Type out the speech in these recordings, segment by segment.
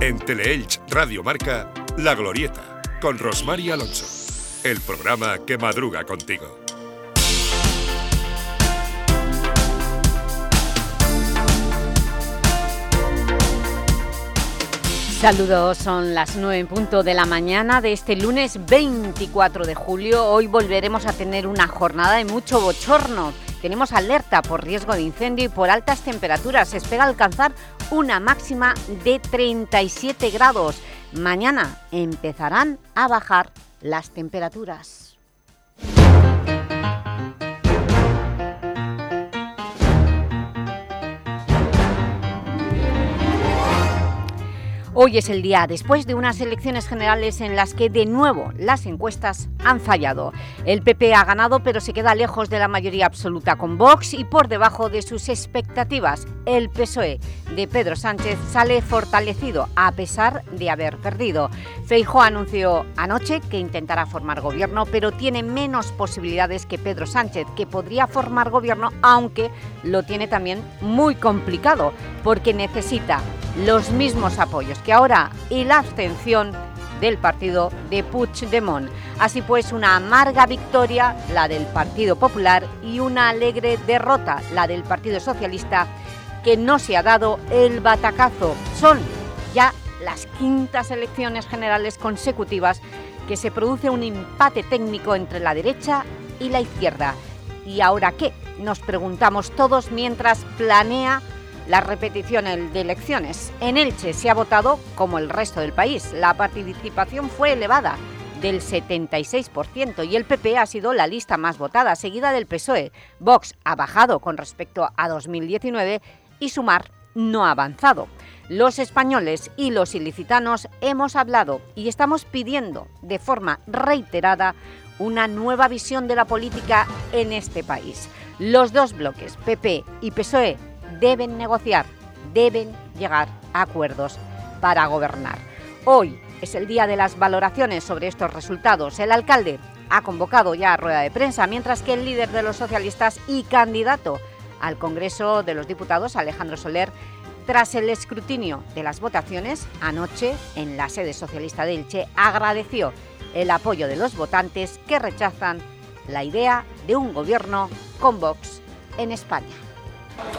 En Teleelch Radio Marca, La Glorieta, con Rosmar Alonso. El programa que madruga contigo. Saludos, son las 9 en punto de la mañana de este lunes 24 de julio. Hoy volveremos a tener una jornada de mucho bochorno. Tenemos alerta por riesgo de incendio y por altas temperaturas. Se espera alcanzar una máxima de 37 grados. Mañana empezarán a bajar las temperaturas. Hoy es el día después de unas elecciones generales en las que de nuevo las encuestas han fallado. El PP ha ganado pero se queda lejos de la mayoría absoluta con Vox y por debajo de sus expectativas. El PSOE de Pedro Sánchez sale fortalecido a pesar de haber perdido. Feijóo anunció anoche que intentará formar gobierno pero tiene menos posibilidades que Pedro Sánchez que podría formar gobierno aunque lo tiene también muy complicado porque necesita los mismos apoyos que ahora y la abstención del partido de Puigdemont. Así pues, una amarga victoria, la del Partido Popular, y una alegre derrota, la del Partido Socialista, que no se ha dado el batacazo. Son ya las quintas elecciones generales consecutivas que se produce un empate técnico entre la derecha y la izquierda. ¿Y ahora qué? Nos preguntamos todos mientras planea la repetición de elecciones. En Elche se ha votado como el resto del país. La participación fue elevada del 76% y el PP ha sido la lista más votada, seguida del PSOE. Vox ha bajado con respecto a 2019 y Sumar no ha avanzado. Los españoles y los ilicitanos hemos hablado y estamos pidiendo de forma reiterada una nueva visión de la política en este país. Los dos bloques, PP y PSOE, deben negociar, deben llegar a acuerdos para gobernar. Hoy es el día de las valoraciones sobre estos resultados. El alcalde ha convocado ya a rueda de prensa, mientras que el líder de los socialistas y candidato al Congreso de los Diputados, Alejandro Soler, tras el escrutinio de las votaciones, anoche, en la sede socialista de Elche, agradeció el apoyo de los votantes que rechazan la idea de un gobierno con Vox en España.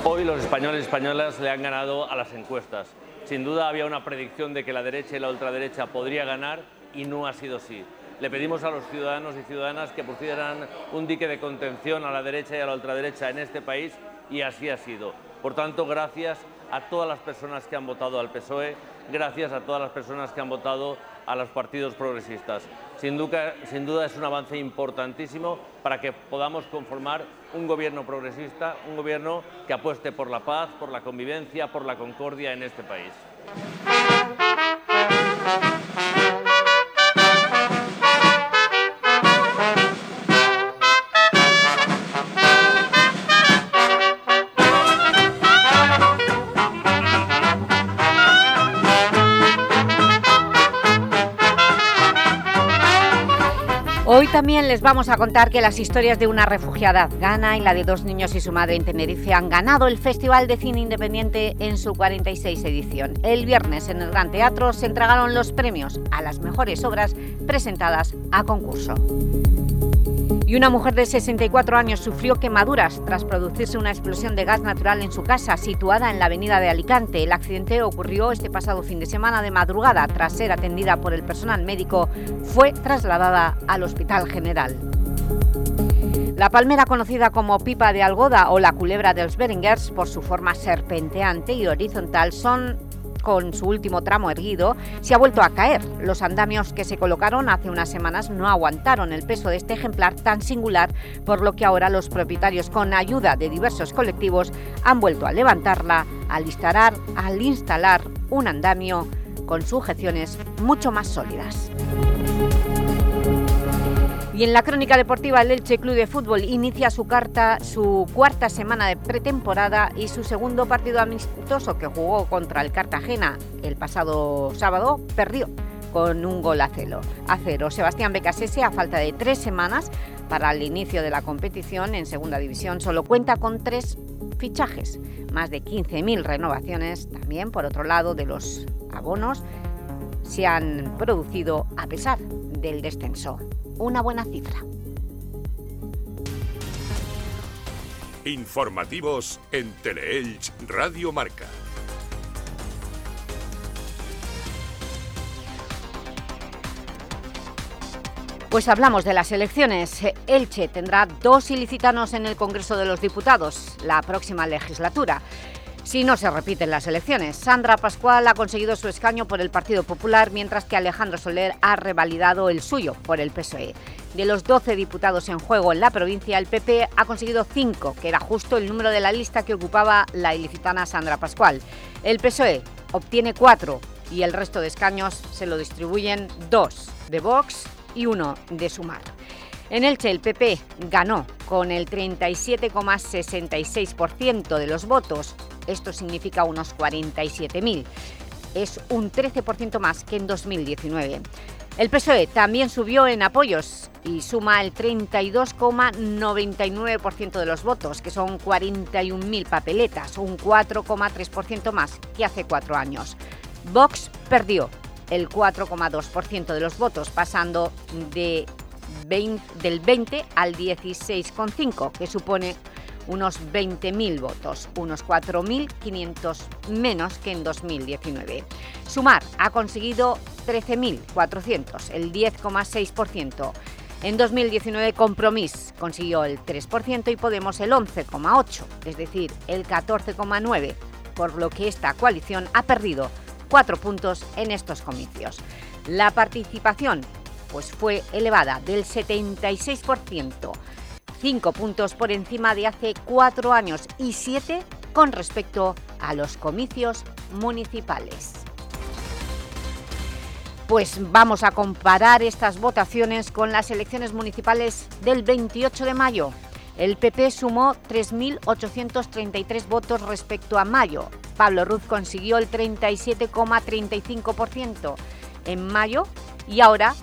Hoy los españoles y españolas le han ganado a las encuestas. Sin duda había una predicción de que la derecha y la ultraderecha podría ganar y no ha sido así. Le pedimos a los ciudadanos y ciudadanas que pusieran un dique de contención a la derecha y a la ultraderecha en este país y así ha sido. Por tanto, gracias a todas las personas que han votado al PSOE, gracias a todas las personas que han votado a los partidos progresistas. Sin duda, es un avance importantísimo para que podamos conformar un gobierno progresista, un gobierno que apueste por la paz, por la convivencia, por la concordia en este país. También les vamos a contar que las historias de una refugiada afgana y la de dos niños y su madre en Tenerife han ganado el Festival de Cine Independiente en su 46 edición. El viernes en el Gran Teatro se entregaron los premios a las mejores obras presentadas a concurso. Y una mujer de 64 años sufrió quemaduras tras producirse una explosión de gas natural en su casa, situada en la avenida de Alicante. El accidente ocurrió este pasado fin de semana de madrugada. Tras ser atendida por el personal médico, fue trasladada al Hospital General. La palmera conocida como pipa de algoda o la culebra de los Beringers por su forma serpenteante y horizontal son con su último tramo erguido, se ha vuelto a caer. Los andamios que se colocaron hace unas semanas no aguantaron el peso de este ejemplar tan singular, por lo que ahora los propietarios, con ayuda de diversos colectivos, han vuelto a levantarla al instalar, al instalar un andamio con sujeciones mucho más sólidas. Y en la crónica deportiva, el Elche Club de Fútbol inicia su, carta, su cuarta semana de pretemporada y su segundo partido amistoso que jugó contra el Cartagena el pasado sábado perdió con un gol a cero. A cero. Sebastián Becasese, a falta de tres semanas para el inicio de la competición en Segunda División, solo cuenta con tres fichajes, más de 15.000 renovaciones también, por otro lado, de los abonos se han producido a pesar del descenso. Una buena cifra. Informativos en Teleelch Radio Marca. Pues hablamos de las elecciones. Elche tendrá dos ilicitanos en el Congreso de los Diputados la próxima legislatura si no se repiten las elecciones. Sandra Pascual ha conseguido su escaño por el Partido Popular, mientras que Alejandro Soler ha revalidado el suyo por el PSOE. De los 12 diputados en juego en la provincia, el PP ha conseguido 5, que era justo el número de la lista que ocupaba la ilicitana Sandra Pascual. El PSOE obtiene 4 y el resto de escaños se lo distribuyen 2 de Vox y 1 de Sumar. En Elche el PP ganó con el 37,66% de los votos esto significa unos 47.000. Es un 13% más que en 2019. El PSOE también subió en apoyos y suma el 32,99% de los votos, que son 41.000 papeletas, un 4,3% más que hace cuatro años. Vox perdió el 4,2% de los votos, pasando de del 20 al 16,5%, que supone unos 20.000 votos, unos 4.500 menos que en 2019. Sumar ha conseguido 13.400, el 10,6%. En 2019 Compromís consiguió el 3% y Podemos el 11,8%, es decir, el 14,9%, por lo que esta coalición ha perdido cuatro puntos en estos comicios. La participación pues, fue elevada del 76%, 5 puntos por encima de hace cuatro años y 7 con respecto a los comicios municipales. Pues vamos a comparar estas votaciones con las elecciones municipales del 28 de mayo. El PP sumó 3.833 votos respecto a mayo. Pablo Ruz consiguió el 37,35% en mayo y ahora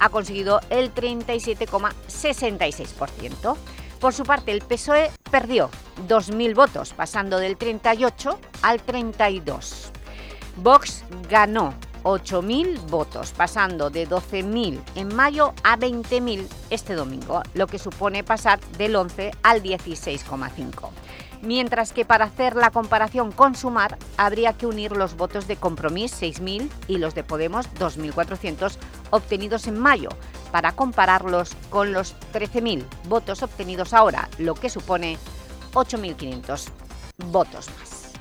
ha conseguido el 37,66%. Por su parte, el PSOE perdió 2.000 votos, pasando del 38 al 32. Vox ganó 8.000 votos, pasando de 12.000 en mayo a 20.000 este domingo, lo que supone pasar del 11 al 16,5 mientras que para hacer la comparación con Sumar habría que unir los votos de Compromís 6.000 y los de Podemos 2.400 obtenidos en mayo para compararlos con los 13.000 votos obtenidos ahora, lo que supone 8.500 votos más.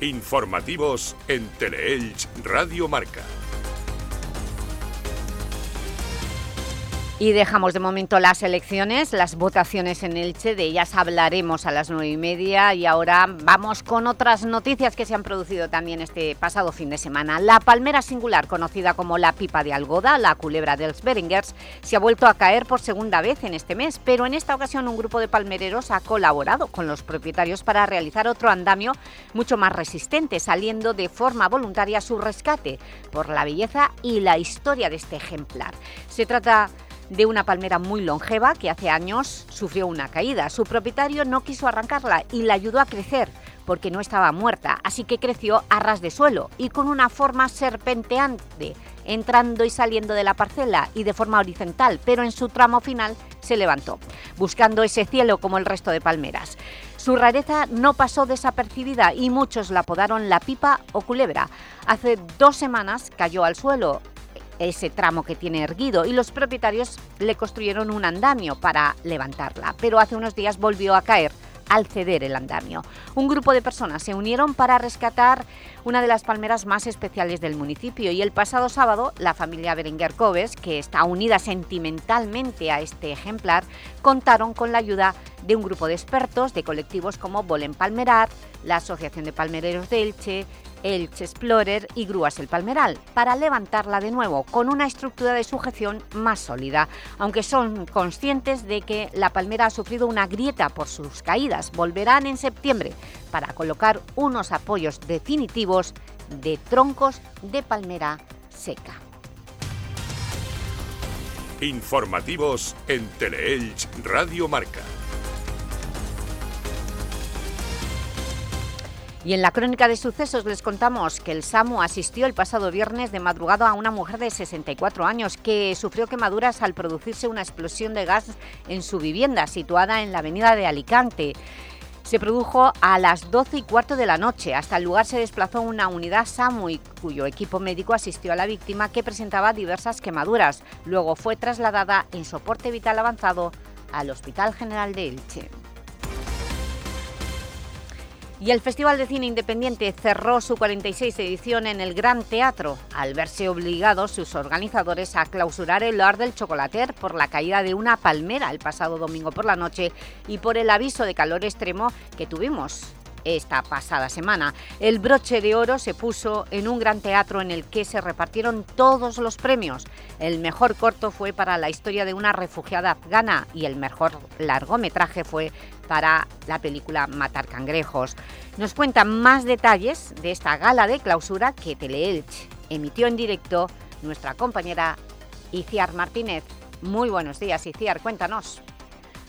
Informativos en Teleelch Radio Marca. Y dejamos de momento las elecciones, las votaciones en Elche, de ellas hablaremos a las nueve y media y ahora vamos con otras noticias que se han producido también este pasado fin de semana. La palmera singular, conocida como la pipa de Algoda, la culebra de los Beringers, se ha vuelto a caer por segunda vez en este mes, pero en esta ocasión un grupo de palmereros ha colaborado con los propietarios para realizar otro andamio mucho más resistente, saliendo de forma voluntaria su rescate por la belleza y la historia de este ejemplar. Se trata de una palmera muy longeva que hace años sufrió una caída. Su propietario no quiso arrancarla y la ayudó a crecer porque no estaba muerta, así que creció a ras de suelo y con una forma serpenteante, entrando y saliendo de la parcela y de forma horizontal, pero en su tramo final se levantó, buscando ese cielo como el resto de palmeras. Su rareza no pasó desapercibida y muchos la apodaron la pipa o culebra. Hace dos semanas cayó al suelo ese tramo que tiene erguido y los propietarios le construyeron un andamio para levantarla, pero hace unos días volvió a caer al ceder el andamio. Un grupo de personas se unieron para rescatar una de las palmeras más especiales del municipio y el pasado sábado la familia Berenguer Coves, que está unida sentimentalmente a este ejemplar, contaron con la ayuda de un grupo de expertos de colectivos como Bolen Palmerar, la Asociación de Palmereros de Elche, Elche Explorer y Grúas El Palmeral, para levantarla de nuevo con una estructura de sujeción más sólida, aunque son conscientes de que la palmera ha sufrido una grieta por sus caídas. Volverán en septiembre para colocar unos apoyos definitivos de troncos de palmera seca. Informativos en Teleelch Radio Marca. Y en la crónica de sucesos les contamos que el SAMU asistió el pasado viernes de madrugada a una mujer de 64 años que sufrió quemaduras al producirse una explosión de gas en su vivienda situada en la avenida de Alicante. Se produjo a las 12 y cuarto de la noche. Hasta el lugar se desplazó una unidad SAMU cuyo equipo médico asistió a la víctima que presentaba diversas quemaduras. Luego fue trasladada en soporte vital avanzado al Hospital General de Elche. Y el Festival de Cine Independiente cerró su 46 edición en el Gran Teatro, al verse obligados sus organizadores a clausurar el Art del Chocolater por la caída de una palmera el pasado domingo por la noche y por el aviso de calor extremo que tuvimos esta pasada semana. El broche de oro se puso en un gran teatro en el que se repartieron todos los premios. El mejor corto fue para la historia de una refugiada afgana y el mejor largometraje fue para la película Matar cangrejos. Nos cuentan más detalles de esta gala de clausura que Teleelch emitió en directo nuestra compañera Iciar Martínez. Muy buenos días, Iciar, cuéntanos.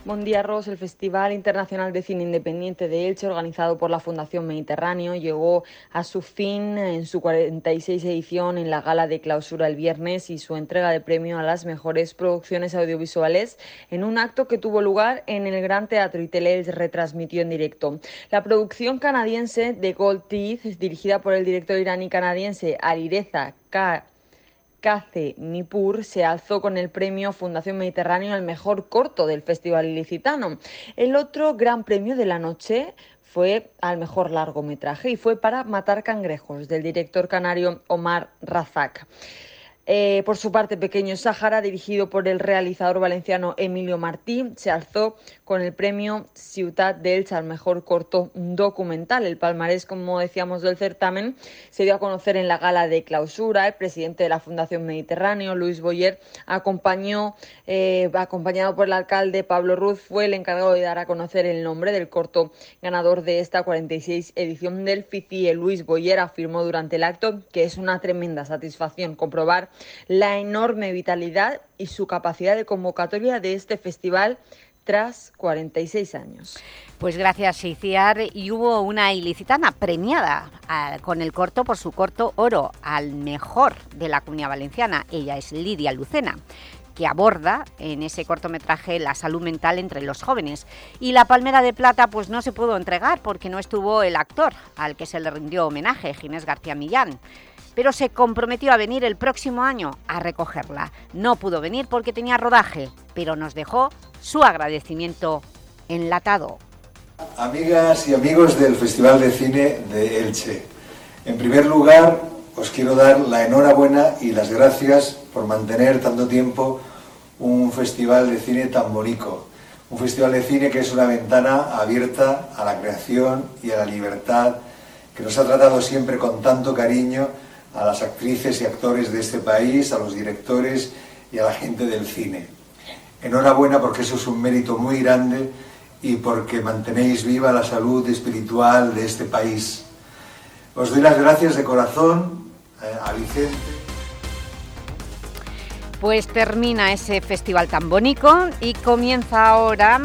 Buen día, Ros. El Festival Internacional de Cine Independiente de Elche, organizado por la Fundación Mediterráneo, llegó a su fin en su 46 edición en la gala de clausura el viernes y su entrega de premio a las mejores producciones audiovisuales en un acto que tuvo lugar en el Gran Teatro y Teleelch retransmitió en directo. La producción canadiense de Gold Teeth, dirigida por el director iraní canadiense Alireza K. Kaze Nipur se alzó con el premio Fundación Mediterráneo al mejor corto del Festival Ilicitano. El otro gran premio de la noche fue al mejor largometraje y fue para Matar cangrejos del director canario Omar Razak. Eh, por su parte, Pequeño Sáhara, dirigido por el realizador valenciano Emilio Martí, se alzó con el premio Ciutat d'Elche al mejor corto documental. El palmarés, como decíamos, del certamen se dio a conocer en la gala de clausura. El presidente de la Fundación Mediterráneo, Luis Boyer, acompañó, eh, acompañado por el alcalde Pablo Ruz, fue el encargado de dar a conocer el nombre del corto ganador de esta 46 edición del FICIE. Luis Boyer afirmó durante el acto que es una tremenda satisfacción comprobar la enorme vitalidad y su capacidad de convocatoria de este festival tras 46 años. Pues gracias, Iciar. Y hubo una ilicitana premiada ah, con el corto por su corto oro al mejor de la Comunidad Valenciana. Ella es Lidia Lucena que aborda en ese cortometraje la salud mental entre los jóvenes. Y la Palmera de Plata pues no se pudo entregar porque no estuvo el actor al que se le rindió homenaje, Ginés García Millán pero se comprometió a venir el próximo año a recogerla. No pudo venir porque tenía rodaje, pero nos dejó su agradecimiento enlatado. Amigas y amigos del Festival de Cine de Elche, en primer lugar os quiero dar la enhorabuena y las gracias por mantener tanto tiempo un festival de cine tan bonito. Un festival de cine que es una ventana abierta a la creación y a la libertad, que nos ha tratado siempre con tanto cariño a las actrices y actores de este país, a los directores y a la gente del cine. Enhorabuena porque eso es un mérito muy grande y porque mantenéis viva la salud espiritual de este país. Os doy las gracias de corazón eh, a Vicente. Pues termina ese festival tan bonito y comienza ahora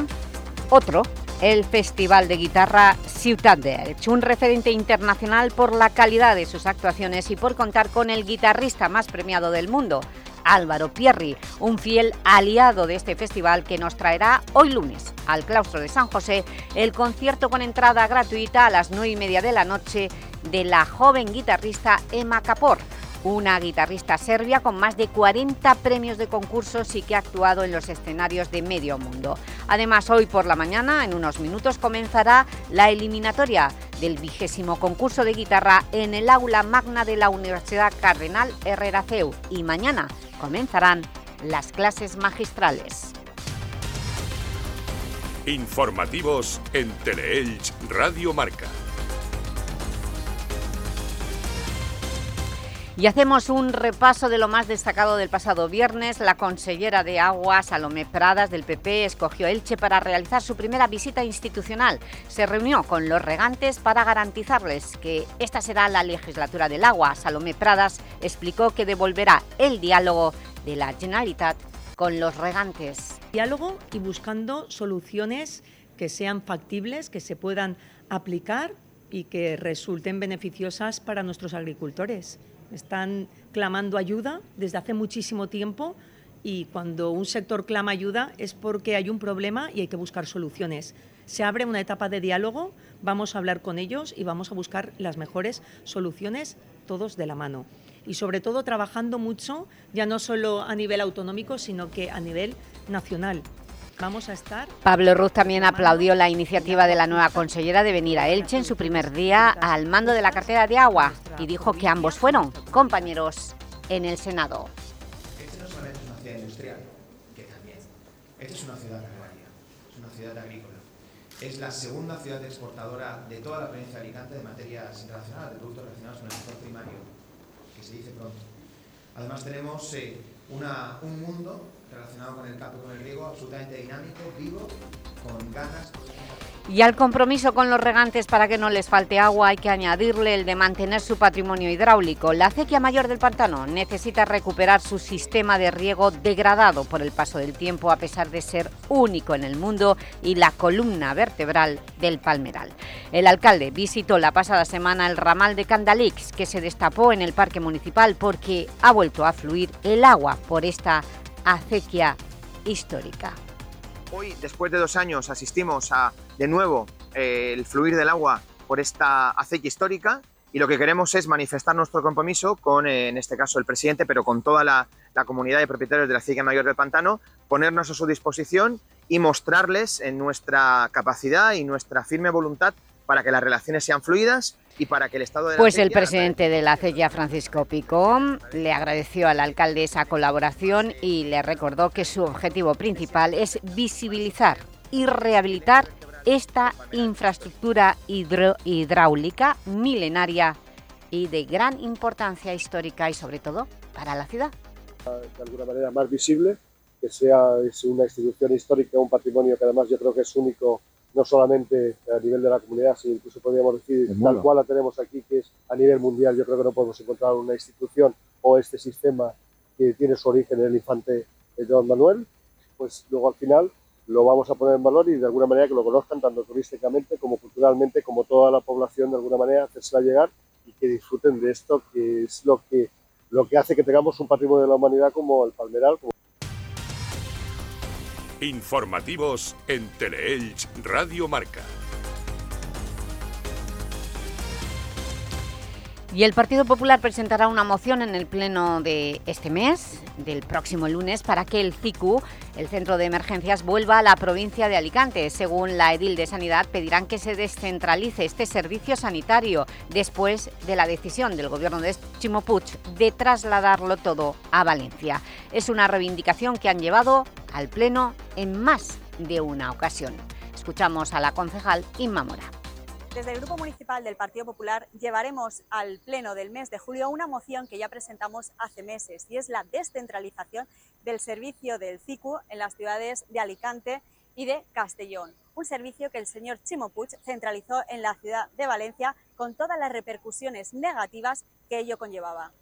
otro el Festival de Guitarra Ciutat de un referente internacional por la calidad de sus actuaciones y por contar con el guitarrista más premiado del mundo, Álvaro Pierri, un fiel aliado de este festival que nos traerá hoy lunes al claustro de San José el concierto con entrada gratuita a las 9 y media de la noche de la joven guitarrista Emma Capor, una guitarrista serbia con más de 40 premios de concursos y que ha actuado en los escenarios de medio mundo. Además, hoy por la mañana, en unos minutos, comenzará la eliminatoria del vigésimo concurso de guitarra en el aula magna de la Universidad Cardenal Herrera CEU y mañana comenzarán las clases magistrales. Informativos en Teleelch Radio Marca. Y hacemos un repaso de lo más destacado del pasado viernes. La consellera de Agua, Salomé Pradas, del PP, escogió Elche para realizar su primera visita institucional. Se reunió con los regantes para garantizarles que esta será la legislatura del agua. Salomé Pradas explicó que devolverá el diálogo de la Generalitat con los regantes. Diálogo y buscando soluciones que sean factibles, que se puedan aplicar y que resulten beneficiosas para nuestros agricultores. Están clamando ayuda desde hace muchísimo tiempo y cuando un sector clama ayuda es porque hay un problema y hay que buscar soluciones. Se abre una etapa de diálogo, vamos a hablar con ellos y vamos a buscar las mejores soluciones todos de la mano. Y sobre todo trabajando mucho, ya no solo a nivel autonómico, sino que a nivel nacional. Vamos a estar... Pablo Ruz también aplaudió la iniciativa de la nueva consellera de venir a Elche en su primer día al mando de la cartera de agua y dijo que ambos fueron compañeros en el Senado. Este no solamente es una ciudad industrial, que también. Esta es una ciudad agraria, es una ciudad agrícola. Es la segunda ciudad exportadora de toda la provincia de Alicante de materias internacionales, de productos relacionados con el sector primario, que se dice pronto. Además tenemos eh, una, un mundo relacionado con el con el riego absolutamente dinámico, vivo, con ganas. Y al compromiso con los regantes para que no les falte agua hay que añadirle el de mantener su patrimonio hidráulico. La acequia mayor del pantano necesita recuperar su sistema de riego degradado por el paso del tiempo a pesar de ser único en el mundo y la columna vertebral del palmeral. El alcalde visitó la pasada semana el ramal de Candalix que se destapó en el parque municipal porque ha vuelto a fluir el agua por esta acequia histórica. Hoy, después de dos años, asistimos a, de nuevo, eh, el fluir del agua por esta acequia histórica y lo que queremos es manifestar nuestro compromiso con, eh, en este caso, el presidente, pero con toda la, la comunidad de propietarios de la acequia mayor del pantano, ponernos a su disposición y mostrarles en nuestra capacidad y nuestra firme voluntad para que las relaciones sean fluidas y para que el Estado de la Pues el presidente de la acequia, Francisco Picón, le agradeció al alcalde esa colaboración y le recordó que su objetivo principal es visibilizar y rehabilitar esta infraestructura hidro- hidráulica milenaria y de gran importancia histórica y sobre todo para la ciudad. de alguna manera más visible, que sea es una institución histórica, un patrimonio que además yo creo que es único no solamente a nivel de la comunidad, sino incluso podríamos decir tal cual la tenemos aquí, que es a nivel mundial. Yo creo que no podemos encontrar una institución o este sistema que tiene su origen en el infante eh, Don Manuel, pues luego al final lo vamos a poner en valor y de alguna manera que lo conozcan tanto turísticamente como culturalmente, como toda la población de alguna manera, hacérsela llegar y que disfruten de esto, que es lo que lo que hace que tengamos un patrimonio de la humanidad como el palmeral. Como... Informativos en Teleelch Radio Marca. Y el Partido Popular presentará una moción en el pleno de este mes, del próximo lunes, para que el CICU, el Centro de Emergencias, vuelva a la provincia de Alicante. Según la edil de Sanidad, pedirán que se descentralice este servicio sanitario después de la decisión del gobierno de Chimo Puig de trasladarlo todo a Valencia. Es una reivindicación que han llevado al pleno en más de una ocasión. Escuchamos a la concejal Inma Mora. Desde el Grupo Municipal del Partido Popular llevaremos al Pleno del mes de julio una moción que ya presentamos hace meses y es la descentralización del servicio del CICU en las ciudades de Alicante y de Castellón. Un servicio que el señor Chimo Puig centralizó en la ciudad de Valencia con todas las repercusiones negativas que ello conllevaba.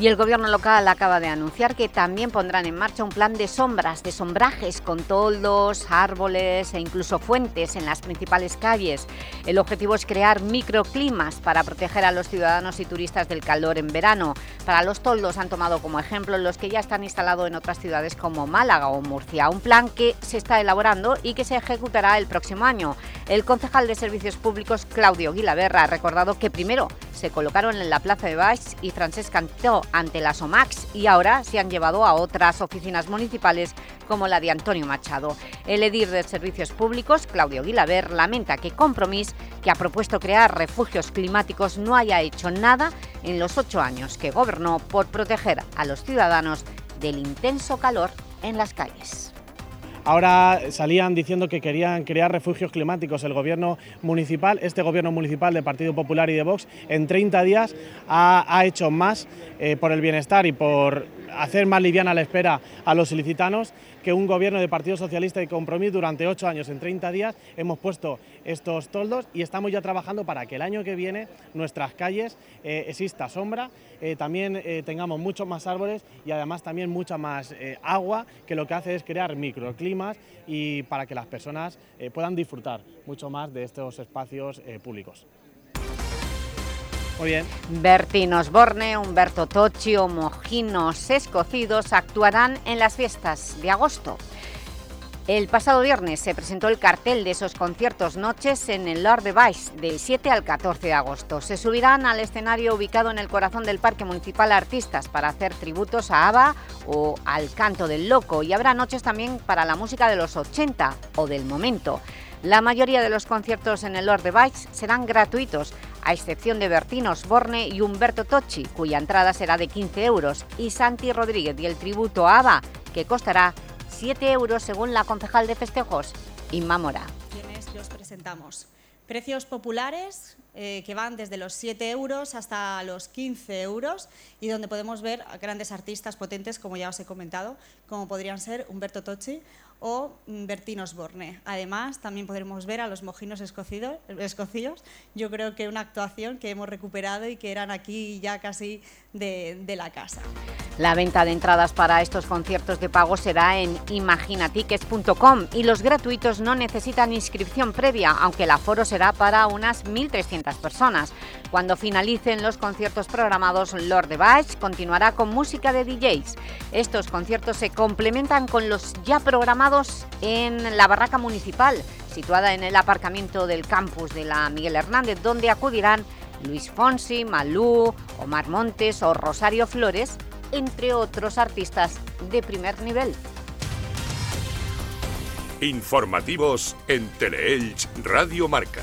Y el gobierno local acaba de anunciar que también pondrán en marcha un plan de sombras, de sombrajes con toldos, árboles e incluso fuentes en las principales calles. El objetivo es crear microclimas para proteger a los ciudadanos y turistas del calor en verano. Para los toldos han tomado como ejemplo los que ya están instalados en otras ciudades como Málaga o Murcia. Un plan que se está elaborando y que se ejecutará el próximo año. El concejal de Servicios Públicos, Claudio Guilaberra, ha recordado que primero se colocaron en la Plaza de Baix y Francesc Cantó ante la SOMAX y ahora se han llevado a otras oficinas municipales como la de Antonio Machado. El edir de Servicios Públicos, Claudio Guilaber, lamenta que Compromís, que ha propuesto crear refugios climáticos, no haya hecho nada en los ocho años que gobernó por proteger a los ciudadanos del intenso calor en las calles. Ahora salían diciendo que querían crear refugios climáticos. El gobierno municipal, este gobierno municipal de Partido Popular y de Vox, en 30 días ha, hecho más eh, por el bienestar y por hacer más liviana la espera a los ilicitanos que un gobierno de Partido Socialista y Compromís durante ocho años, en 30 días, hemos puesto estos toldos y estamos ya trabajando para que el año que viene nuestras calles eh, exista sombra, eh, también eh, tengamos muchos más árboles y además también mucha más agua, que lo que hace es crear microclimas y para que las personas puedan disfrutar mucho más de estos espacios públicos. Muy. Bertín Osborne, Humberto Tocci o Mojinos Escocidos actuarán en las fiestas de agosto. El pasado viernes se presentó el cartel de esos conciertos noches en el Lord de Vice del 7 al 14 de agosto. Se subirán al escenario ubicado en el corazón del Parque Municipal artistas para hacer tributos a ABBA o al Canto del Loco y habrá noches también para la música de los 80 o del momento. La mayoría de los conciertos en el Lord de Vice serán gratuitos, a excepción de Bertino Osborne y Humberto Tocci, cuya entrada será de 15 euros, y Santi Rodríguez y el tributo a ABBA, que costará 7 euros según la concejal de festejos, Inma Mora. Los presentamos. Precios populares eh, que van desde los 7 euros hasta los 15 euros y donde podemos ver grandes artistas potentes, como ya os he comentado, como podrían ser Humberto Tocci o Bertín Osborne. Además, también podremos ver a los mojinos escocillos. Yo creo que una actuación que hemos recuperado y que eran aquí ya casi de, de la casa. La venta de entradas para estos conciertos de pago será en imaginatickets.com y los gratuitos no necesitan inscripción previa, aunque el aforo será para unas 1.300 personas. Cuando finalicen los conciertos programados, Lord Device continuará con música de DJs. Estos conciertos se complementan con los ya programados en la Barraca Municipal, situada en el aparcamiento del campus de la Miguel Hernández, donde acudirán Luis Fonsi, Malú, Omar Montes o Rosario Flores, entre otros artistas de primer nivel. Informativos en Teleelch Radio Marca.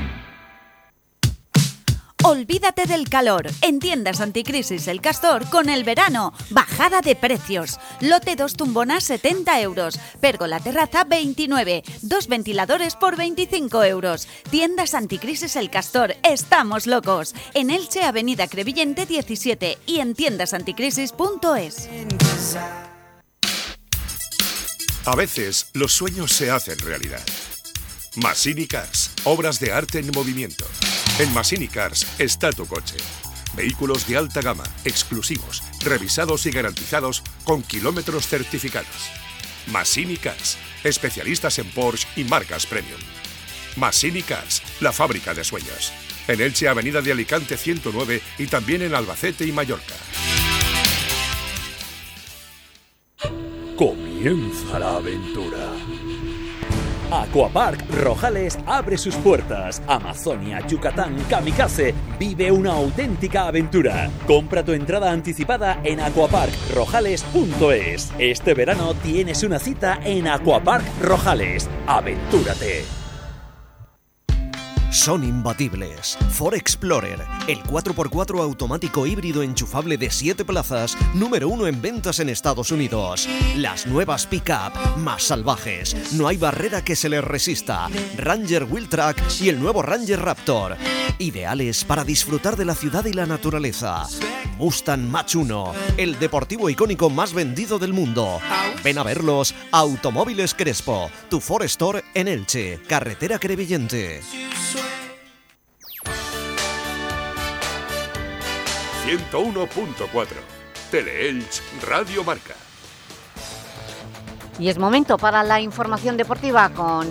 Olvídate del calor. En tiendas anticrisis El Castor con el verano. Bajada de precios. Lote 2 tumbonas 70 euros. Pergola terraza 29. Dos ventiladores por 25 euros. Tiendas anticrisis El Castor. Estamos locos. En Elche, Avenida Crevillente 17 y en tiendasanticrisis.es. A veces los sueños se hacen realidad. Massini Cars, obras de arte en movimiento. En Massini Cars está tu coche. Vehículos de alta gama, exclusivos, revisados y garantizados con kilómetros certificados. Massini Cars, especialistas en Porsche y marcas premium. Massini Cars, la fábrica de sueños. En Elche, Avenida de Alicante 109 y también en Albacete y Mallorca. Comienza la aventura. Aquapark Rojales abre sus puertas. Amazonia, Yucatán, Kamikaze. Vive una auténtica aventura. Compra tu entrada anticipada en aquaparkrojales.es. Este verano tienes una cita en Aquapark Rojales. Aventúrate son imbatibles. Ford Explorer, el 4x4 automático híbrido enchufable de 7 plazas, número 1 en ventas en Estados Unidos. Las nuevas pick-up, más salvajes, no hay barrera que se les resista. Ranger Wheeltrack y el nuevo Ranger Raptor. Ideales para disfrutar de la ciudad y la naturaleza. Mustang Mach 1, el deportivo icónico más vendido del mundo. Ven a verlos, Automóviles Crespo, tu Ford Store en Elche, carretera Crevillente. 101.4 Teleelch Radio Marca. Y es momento para la información deportiva con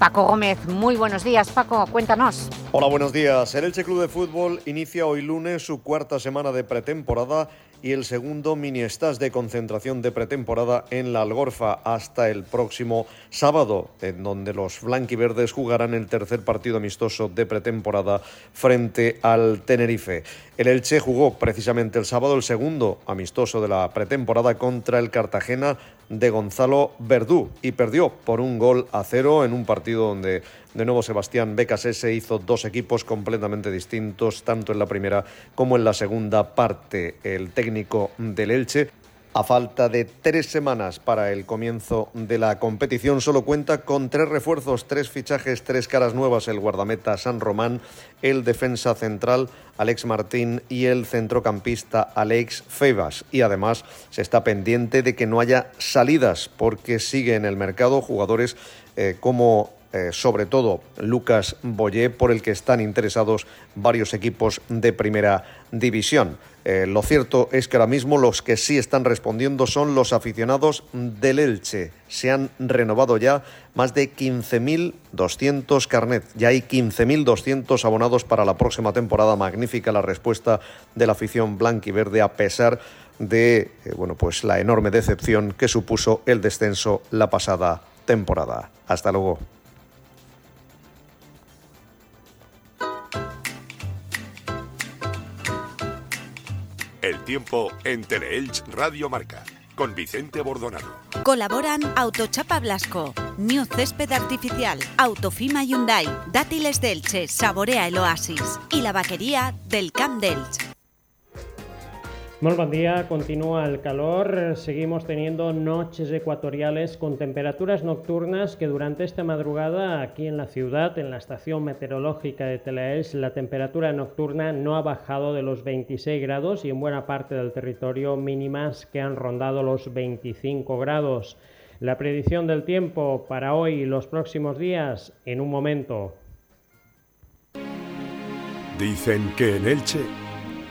Paco Gómez. Muy buenos días, Paco, cuéntanos. Hola, buenos días. El Elche Club de Fútbol inicia hoy lunes su cuarta semana de pretemporada y el segundo mini estás de concentración de pretemporada en la Algorfa hasta el próximo sábado, en donde los blanquiverdes jugarán el tercer partido amistoso de pretemporada frente al Tenerife. El Elche jugó precisamente el sábado el segundo amistoso de la pretemporada contra el Cartagena de Gonzalo Verdú y perdió por un gol a cero en un partido donde De nuevo, Sebastián Becasese hizo dos equipos completamente distintos, tanto en la primera como en la segunda parte. El técnico del Elche a falta de tres semanas para el comienzo de la competición, solo cuenta con tres refuerzos, tres fichajes, tres caras nuevas, el guardameta San Román, el defensa central Alex Martín y el centrocampista Alex Febas. Y además se está pendiente de que no haya salidas, porque sigue en el mercado jugadores eh, como eh, sobre todo Lucas Boyé, por el que están interesados varios equipos de primera división. Eh, lo cierto es que ahora mismo los que sí están respondiendo son los aficionados del Elche. Se han renovado ya más de 15.200 carnet. Ya hay 15.200 abonados para la próxima temporada. Magnífica la respuesta de la afición blanquiverde a pesar de eh, bueno, pues la enorme decepción que supuso el descenso la pasada temporada. Hasta luego. Tiempo en Teleelch Radio Marca con Vicente Bordonado. Colaboran Autochapa Blasco, New Césped Artificial, Autofima Hyundai, Dátiles Delche, Saborea el Oasis y la vaquería del Camp Delche. Muy buen día, continúa el calor, seguimos teniendo noches ecuatoriales con temperaturas nocturnas que durante esta madrugada aquí en la ciudad, en la estación meteorológica de Telaels, la temperatura nocturna no ha bajado de los 26 grados y en buena parte del territorio mínimas que han rondado los 25 grados. La predicción del tiempo para hoy y los próximos días en un momento. Dicen que en Elche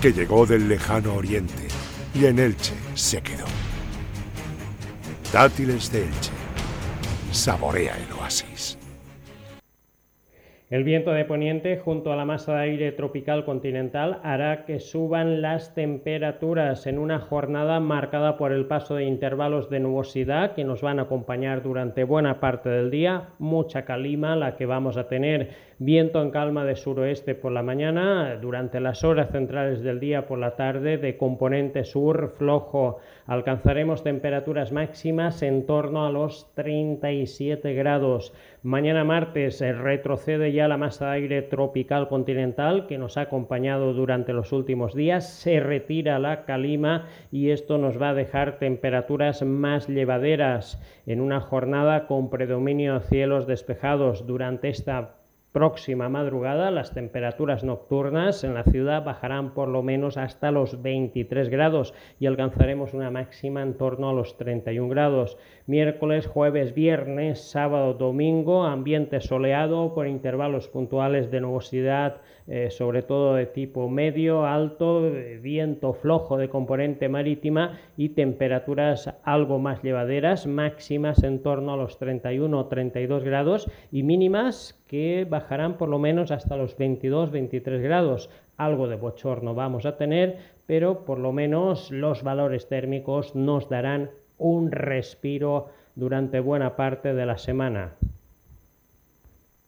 que llegó del lejano oriente y en Elche se quedó. Dátiles de Elche. Saborea el oasis. El viento de poniente junto a la masa de aire tropical continental hará que suban las temperaturas en una jornada marcada por el paso de intervalos de nubosidad que nos van a acompañar durante buena parte del día, mucha calima la que vamos a tener, viento en calma de suroeste por la mañana, durante las horas centrales del día por la tarde de componente sur flojo. Alcanzaremos temperaturas máximas en torno a los 37 grados. Mañana martes eh, retrocede ya la masa de aire tropical continental que nos ha acompañado durante los últimos días, se retira la calima y esto nos va a dejar temperaturas más llevaderas. En una jornada con predominio de cielos despejados durante esta próxima madrugada las temperaturas nocturnas en la ciudad bajarán por lo menos hasta los 23 grados y alcanzaremos una máxima en torno a los 31 grados. Miércoles, jueves, viernes, sábado, domingo, ambiente soleado con intervalos puntuales de nubosidad eh, sobre todo de tipo medio, alto, viento flojo de componente marítima y temperaturas algo más llevaderas, máximas en torno a los 31 o 32 grados y mínimas que bajarán por lo menos hasta los 22-23 grados. Algo de bochorno vamos a tener, pero por lo menos los valores térmicos nos darán un respiro durante buena parte de la semana.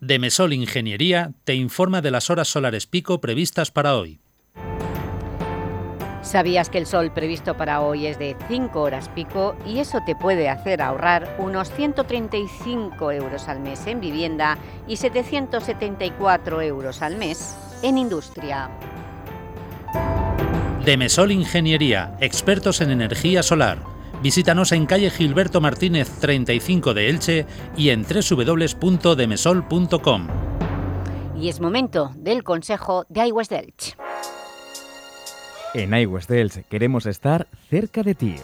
Demesol Ingeniería te informa de las horas solares pico previstas para hoy. ¿Sabías que el sol previsto para hoy es de 5 horas pico y eso te puede hacer ahorrar unos 135 euros al mes en vivienda y 774 euros al mes en industria? Demesol Ingeniería, expertos en energía solar Visítanos en calle Gilberto Martínez 35 de Elche y en www.demesol.com. Y es momento del consejo de iWest Delch. En iWest Delch queremos estar cerca de ti.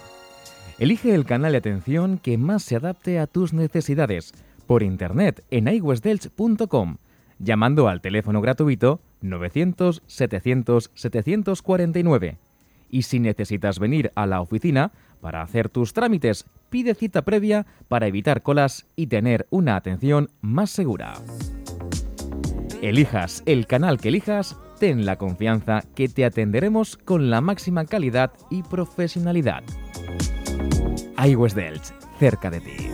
Elige el canal de atención que más se adapte a tus necesidades por internet en iWestDelch.com, llamando al teléfono gratuito 900 700 749. Y si necesitas venir a la oficina para hacer tus trámites, pide cita previa para evitar colas y tener una atención más segura. Elijas el canal que elijas, ten la confianza que te atenderemos con la máxima calidad y profesionalidad. iWest Delch, cerca de ti.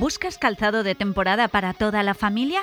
¿Buscas calzado de temporada para toda la familia?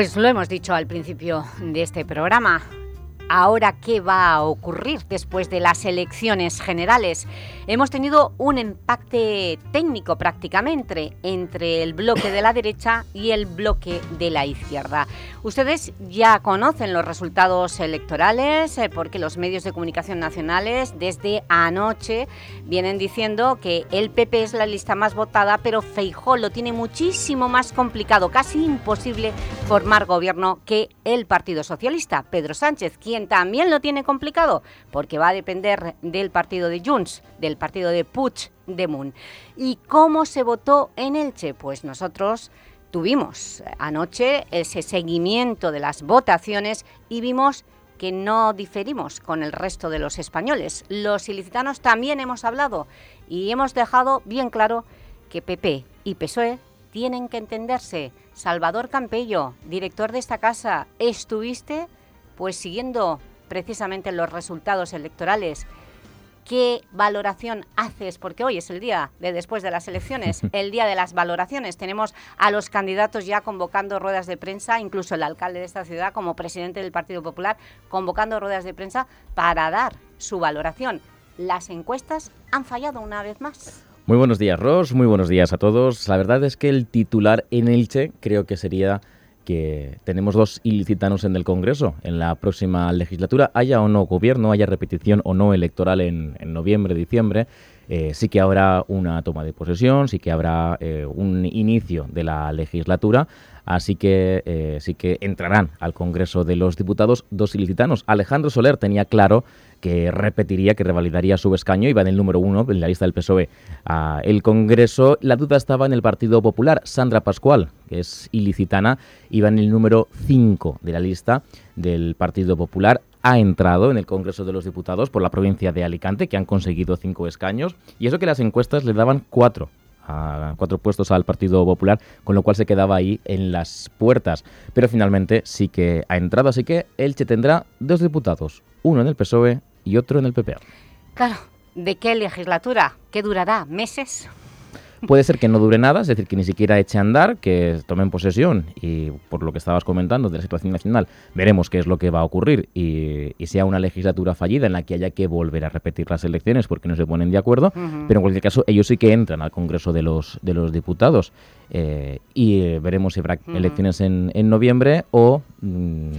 Pues lo hemos dicho al principio de este programa. Ahora, ¿qué va a ocurrir después de las elecciones generales? Hemos tenido un empate técnico prácticamente entre el bloque de la derecha y el bloque de la izquierda. Ustedes ya conocen los resultados electorales eh, porque los medios de comunicación nacionales desde anoche vienen diciendo que el PP es la lista más votada, pero Feijó lo tiene muchísimo más complicado, casi imposible formar gobierno que el Partido Socialista. Pedro Sánchez, quien también lo tiene complicado, porque va a depender del partido de Junts, del partido de Puigdemont. ¿Y cómo se votó en Elche? Pues nosotros tuvimos anoche ese seguimiento de las votaciones y vimos que no diferimos con el resto de los españoles. Los ilicitanos también hemos hablado y hemos dejado bien claro que PP y PSOE tienen que entenderse. Salvador Campello, director de esta casa, estuviste pues siguiendo precisamente los resultados electorales ¿Qué valoración haces? Porque hoy es el día de después de las elecciones, el día de las valoraciones. Tenemos a los candidatos ya convocando ruedas de prensa, incluso el alcalde de esta ciudad como presidente del Partido Popular, convocando ruedas de prensa para dar su valoración. Las encuestas han fallado una vez más. Muy buenos días, Ros. Muy buenos días a todos. La verdad es que el titular en Elche creo que sería que tenemos dos ilicitanos en el Congreso en la próxima legislatura, haya o no gobierno, haya repetición o no electoral en, noviembre, diciembre, eh, sí que habrá una toma de posesión, sí que habrá eh, un inicio de la legislatura, así que eh, sí que entrarán al Congreso de los Diputados dos ilicitanos. Alejandro Soler tenía claro que repetiría, que revalidaría su escaño, iba en el número uno en la lista del PSOE a el Congreso. La duda estaba en el Partido Popular. Sandra Pascual, que es ilicitana, iba en el número cinco de la lista del Partido Popular ha entrado en el Congreso de los Diputados por la provincia de Alicante, que han conseguido cinco escaños, y eso que las encuestas le daban cuatro a cuatro puestos al Partido Popular, con lo cual se quedaba ahí en las puertas. Pero finalmente sí que ha entrado, así que Elche tendrá dos diputados, uno en el PSOE y otro en el PP. Claro, ¿de qué legislatura? ¿Qué durará? ¿Meses? Puede ser que no dure nada, es decir, que ni siquiera eche a andar, que tomen posesión y por lo que estabas comentando de la situación nacional, veremos qué es lo que va a ocurrir y, sea una legislatura fallida en la que haya que volver a repetir las elecciones porque no se ponen de acuerdo, pero en cualquier caso ellos sí que entran al Congreso de los, de los Diputados eh, y eh, veremos si habrá elecciones en, en, noviembre o... Mm,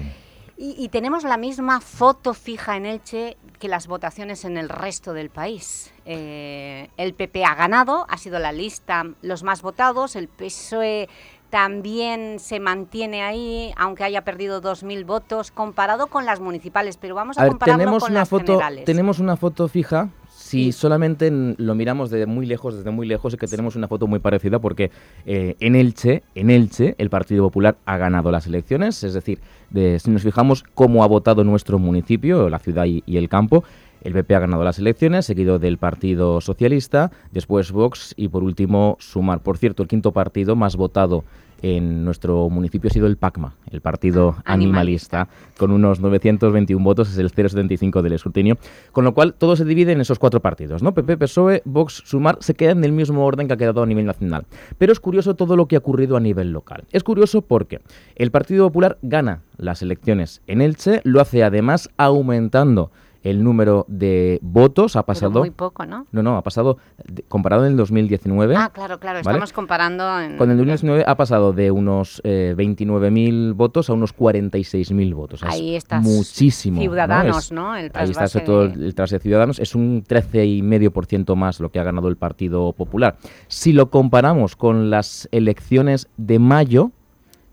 y, tenemos la misma foto fija en Elche que las votaciones en el resto del país. Eh, el PP ha ganado, ha sido la lista los más votados, el PSOE también se mantiene ahí, aunque haya perdido 2.000 votos, comparado con las municipales, pero vamos a, compararlo tenemos con una las foto, generales. Tenemos una foto fija, si solamente lo miramos de muy lejos, desde muy lejos, es que tenemos una foto muy parecida porque eh, en Elche, en Elche, el Partido Popular ha ganado las elecciones, es decir, de- si nos fijamos cómo ha votado nuestro municipio, la ciudad y, y el campo, el PP ha ganado las elecciones, seguido del Partido Socialista, después Vox y por último Sumar. Por cierto, el quinto partido más votado en nuestro municipio ha sido el PACMA, el Partido Animalista, con unos 921 votos, es el 0,75 del escrutinio, con lo cual todo se divide en esos cuatro partidos, ¿no? PP, PSOE, Vox, Sumar, se quedan en el mismo orden que ha quedado a nivel nacional. Pero es curioso todo lo que ha ocurrido a nivel local. Es curioso porque el Partido Popular gana las elecciones en Elche, lo hace además aumentando el número de votos, ha Pero pasado... muy poco, ¿no? No, no, ha pasado, de- comparado en el 2019... Ah, claro, claro, ¿vale? estamos comparando en... Con el 2019 ha pasado de unos eh, 29.000 votos a unos 46.000 votos. Es Ahí estás muchísimo. Ciudadanos, Es- ¿no? El ahí está sobre todo de- el, el de Ciudadanos. Es un 13,5% más lo que ha ganado el Partido Popular. Si lo comparamos con las elecciones de mayo,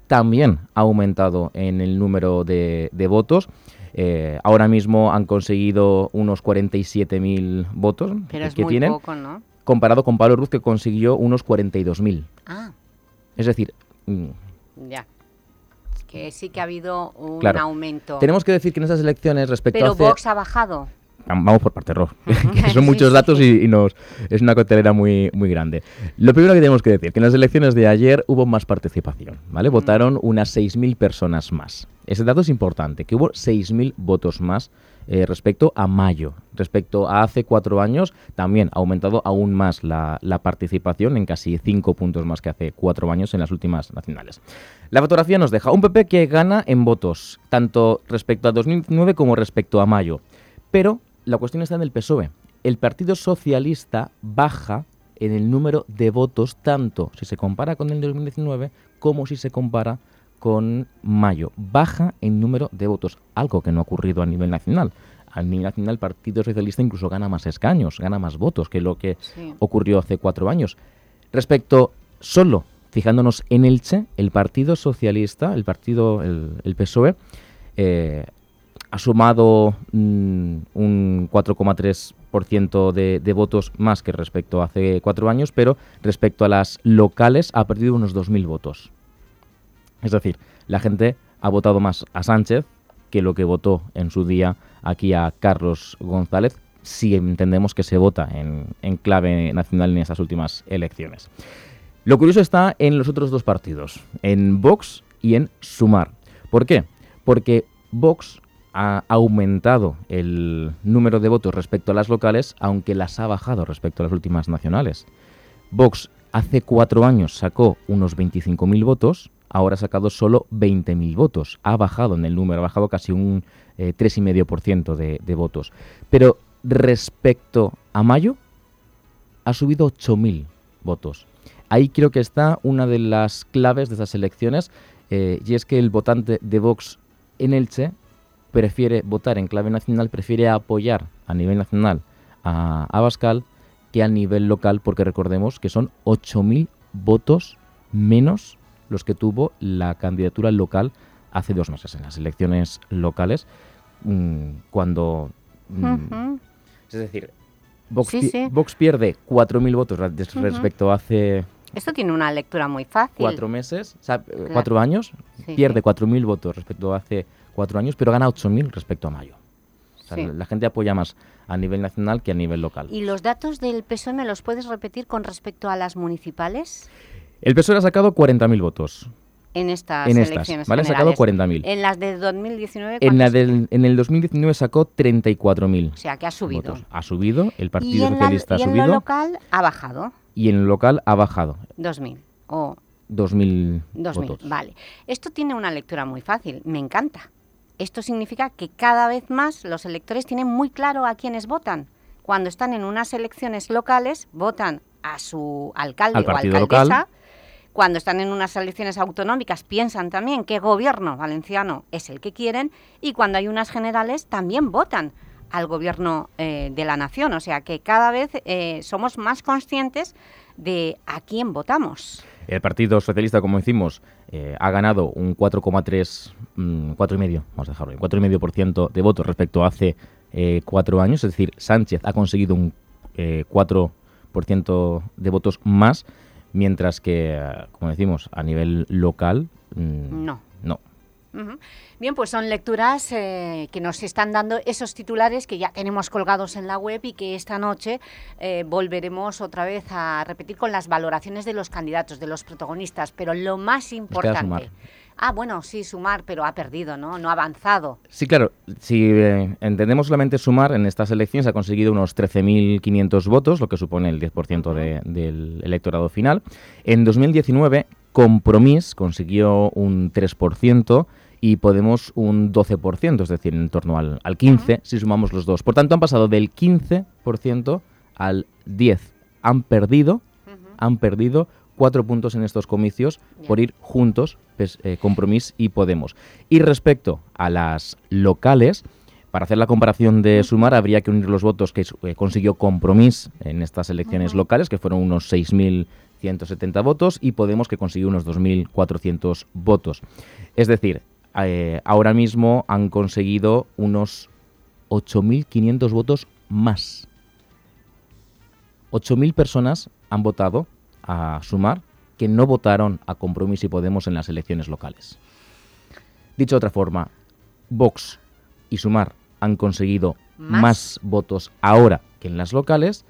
también ha aumentado en el número de, de votos. Eh, ahora mismo han conseguido unos 47.000 votos Pero es que muy tienen, poco, ¿no? comparado con Pablo Ruz que consiguió unos 42.000. Ah, Es decir, mm, ya. Es que sí que ha habido un claro, aumento. tenemos que decir que en esas elecciones respecto Pero a hace- Vox ha bajado. Vamos por parte, Ro, que son muchos datos y, y nos es una coctelera muy, muy grande. Lo primero que tenemos que decir, que en las elecciones de ayer hubo más participación, ¿vale? Votaron unas 6.000 personas más. Ese dato es importante, que hubo 6.000 votos más eh, respecto a mayo. Respecto a hace cuatro años, también ha aumentado aún más la, la participación, en casi cinco puntos más que hace cuatro años en las últimas nacionales. La fotografía nos deja un PP que gana en votos, tanto respecto a 2019 como respecto a mayo. Pero la cuestión está en el PSOE. El Partido Socialista baja en el número de votos tanto si se compara con el 2019 como si se compara con mayo. Baja en número de votos, algo que no ha ocurrido a nivel nacional. A nivel nacional el Partido Socialista incluso gana más escaños, gana más votos que lo que Sí. ocurrió hace cuatro años. Respecto solo, fijándonos en Elche, el Partido Socialista, el partido, el, el PSOE, eh, ha sumado mm, un 4,3% de, de votos más que respecto a hace cuatro años, pero respecto a las locales ha perdido unos 2.000 votos. Es decir, la gente ha votado más a Sánchez que lo que votó en su día aquí a Carlos González, si entendemos que se vota en, en clave nacional en estas últimas elecciones. Lo curioso está en los otros dos partidos, en Vox y en Sumar. ¿Por qué? Porque Vox ha aumentado el número de votos respecto a las locales, aunque las ha bajado respecto a las últimas nacionales. Vox hace cuatro años sacó unos 25.000 votos, ahora ha sacado solo 20.000 votos. Ha bajado en el número, ha bajado casi un eh, 3,5% de, de votos. Pero respecto a mayo, ha subido 8.000 votos. Ahí creo que está una de las claves de esas elecciones, eh, y es que el votante de Vox en Elche prefiere votar en clave nacional, prefiere apoyar a nivel nacional a Abascal que a nivel local, porque recordemos que son 8.000 votos menos los que tuvo la candidatura local hace dos meses, en las elecciones locales, mm, cuando... mm. Es decir, Vox, Sí, pi- sí. Vox pierde 4.000 votos respecto a hace Esto tiene una lectura muy fácil. cuatro meses, o sea, Claro. cuatro años, Sí, pierde sí. 4.000 votos respecto a hace cuatro años, pero gana 8.000 respecto a mayo. O sea, Sí. La gente apoya más a nivel nacional que a nivel local. ¿Y los datos del PSOE me los puedes repetir con respecto a las municipales? El PSOE ha sacado 40.000 votos. En estas En estas, elecciones ¿vale? Ha sacado generales. 40.000. En las de 2019, En, la del, en el 2019 sacó 34.000 O sea, que ha subido. votos. Ha subido, el Partido en, la- Socialista y ha en lo subido local ha bajado. y en el local ha bajado 2.000 o 2.000 2.000. votos. Vale. Esto tiene una lectura muy fácil. Me encanta. Esto significa que cada vez más los electores tienen muy claro a quiénes votan. Cuando están en unas elecciones locales, votan a su alcalde Al o alcaldesa. local. Cuando están en unas elecciones autonómicas, piensan también qué gobierno valenciano es el que quieren. Y cuando hay unas generales, también votan al gobierno eh, de la nación. O sea que cada vez eh, somos más conscientes de a quién votamos. El Partido Socialista, como decimos, eh, ha ganado un 4,3, mm, 4,5, vamos a dejarlo, 4,5% de votos respecto a hace eh, cuatro años. Es decir, Sánchez ha conseguido un eh, 4% de votos más, mientras que, eh, como decimos, a nivel local... mm, No. No. Bien, pues son lecturas eh, que nos están dando esos titulares que ya tenemos colgados en la web y que esta noche eh, volveremos otra vez a repetir con las valoraciones de los candidatos, de los protagonistas. Pero lo más importante... Ah, bueno, sí, sumar, pero ha perdido, ¿no? No ha avanzado. Sí, claro. Si eh, entendemos solamente sumar, en estas elecciones ha conseguido unos 13.500 votos, lo que supone el 10% de- del electorado final. En 2019, Compromís consiguió un 3% y Podemos un 12%, es decir, en torno al, al 15% si sumamos los dos. Por tanto, han pasado del 15% al 10%. Han perdido, han perdido cuatro puntos en estos comicios por ir juntos, pues, eh, Compromís y Podemos. Y respecto a las locales, para hacer la comparación de sumar, habría que unir los votos que eh, consiguió Compromís en estas elecciones locales, que fueron unos 6.170 votos, y Podemos, que consiguió unos 2.400 votos. Es decir, eh, ahora mismo han conseguido unos 8.500 votos más. 8.000 personas han votado a Sumar que no votaron a Compromís y Podemos en las elecciones locales. Dicho de otra forma, Vox y Sumar han conseguido Más. más. votos ahora que en las locales,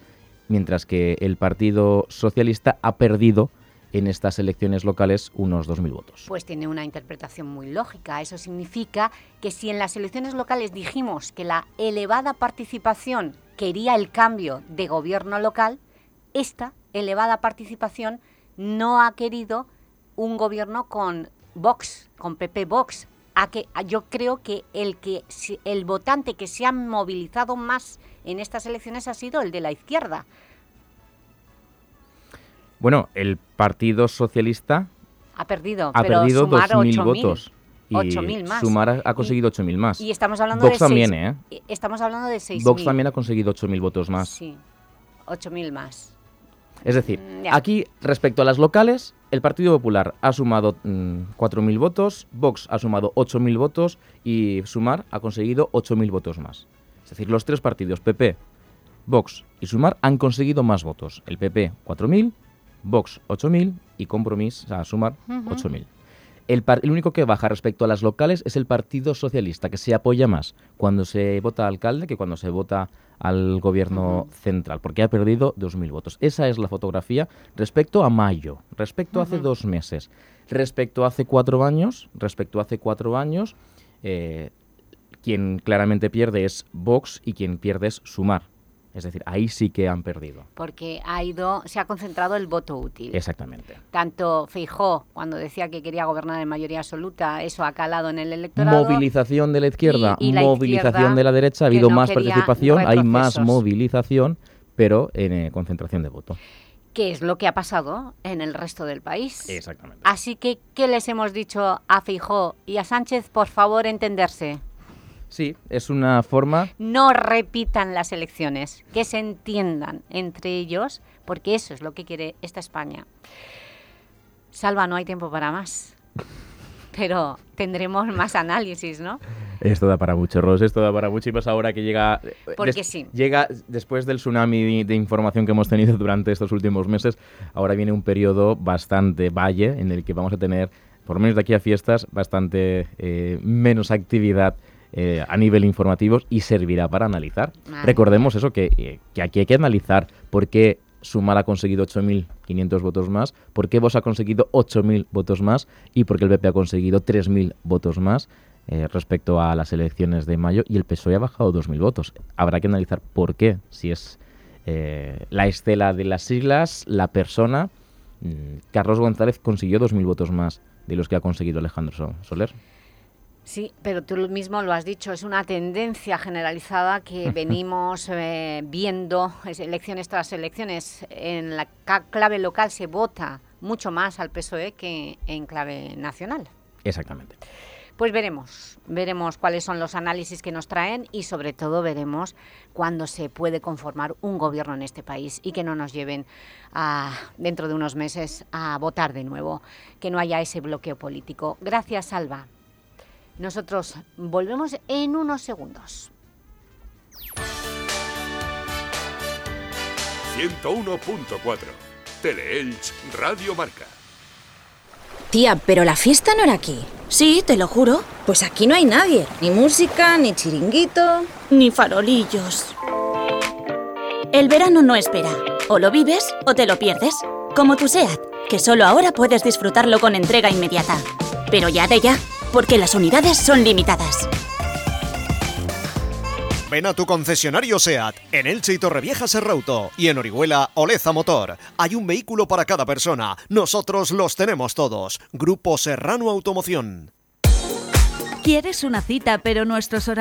mientras que el Partido Socialista ha perdido en estas elecciones locales unos 2.000 votos. Pues tiene una interpretación muy lógica. Eso significa que si en las elecciones locales dijimos que la elevada participación quería el cambio de gobierno local, esta elevada participación no ha querido un gobierno con Vox, con PP Vox. A que, a- yo creo que el, que el votante que se ha movilizado más en estas elecciones ha sido el de la izquierda. Bueno, el Partido Socialista Ha perdido, ha pero perdido sumar 2.000 8.000. votos. Y 8.000 más. Sumar ha, conseguido 8.000 más. Y estamos hablando Vox de también, seis- ¿eh? Estamos hablando de 6.000. Vox también ha conseguido 8.000 votos más. Sí, 8.000 más. Es decir, Mm, ya. aquí respecto a las locales, el Partido Popular ha sumado mm, 4.000 votos, Vox ha sumado 8.000 votos y Sumar ha conseguido 8.000 votos más. Es decir, los tres partidos, PP, Vox y Sumar, han conseguido más votos. El PP 4.000, Vox 8.000 y Compromís, o sea, Sumar Ujú. 8.000. El, único que baja respecto a las locales es el Partido Socialista, que se apoya más cuando se vota alcalde que cuando se vota al gobierno central, porque ha perdido 2.000 votos. Esa es la fotografía respecto a mayo, respecto a hace dos meses, respecto a hace cuatro años, respecto a hace cuatro años, eh, quien claramente pierde es Vox y quien pierde es Sumar. Es decir, ahí sí que han perdido. Porque ha ido, se ha concentrado el voto útil. Exactamente. Tanto Feijó, cuando decía que quería gobernar en mayoría absoluta, eso ha calado en el electorado. Movilización de la izquierda, y la movilización izquierda de la derecha, ha habido no más participación, hay más movilización, pero en eh, concentración de voto. que es lo que ha pasado en el resto del país. Exactamente. Así que, ¿qué les hemos dicho a Feijó y a Sánchez? Por favor, entenderse. Sí, es una forma No repitan las elecciones, que se entiendan entre ellos, porque eso es lo que quiere esta España. Salva, no hay tiempo para más, pero tendremos más análisis, ¿no? Esto da para mucho, Ros, esto da para mucho y más ahora que llega... eh, Porque sí. Llega después del tsunami de información que hemos tenido durante estos últimos meses, ahora viene un periodo bastante valle en el que vamos a tener, por lo menos de aquí a fiestas, bastante eh, menos actividad eh, a nivel informativo y servirá para analizar. Recordemos eso, que, eh, que aquí hay que analizar por qué Sumar ha conseguido 8.500 votos más, por qué Vox ha conseguido 8.000 votos más y por qué el PP ha conseguido 3.000 votos más eh, respecto a las elecciones de mayo y el PSOE ha bajado 2.000 votos. Habrá que analizar por qué, si es eh, la estela de las siglas, la persona. Mm, Carlos González consiguió 2.000 votos más de los que ha conseguido Alejandro So- Soler. Sí, pero tú mismo lo has dicho, es una tendencia generalizada que venimos eh, viendo es elecciones tras elecciones. En la clave local se vota mucho más al PSOE que en clave nacional. Exactamente. Pues veremos, veremos cuáles son los análisis que nos traen y sobre todo veremos cuándo se puede conformar un gobierno en este país y que no nos lleven a, dentro de unos meses a votar de nuevo, que no haya ese bloqueo político. Gracias, Alba. Nosotros volvemos en unos segundos. 101.4 Teleelch Radio Marca. Tía, pero la fiesta no era aquí. Sí, te lo juro. Pues aquí no hay nadie. Ni música, ni chiringuito. Ni farolillos. El verano no espera. O lo vives o te lo pierdes. Como tu SEAT, que solo ahora puedes disfrutarlo con entrega inmediata. Pero ya de ya, porque las unidades son limitadas. Ven a tu concesionario SEAT, en Elche y Torrevieja Serrauto y en Orihuela Oleza Motor. Hay un vehículo para cada persona. Nosotros los tenemos todos. Grupo Serrano Automoción. ¿Quieres una cita pero nuestros horarios